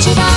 違う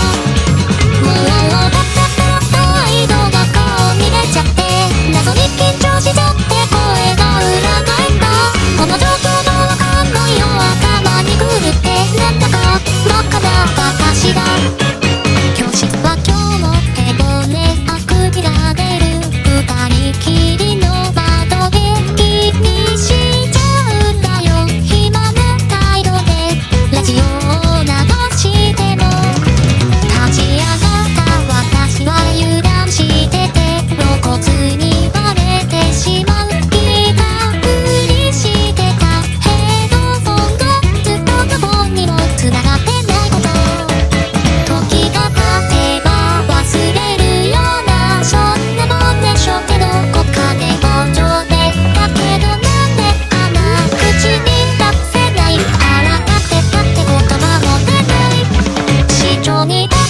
に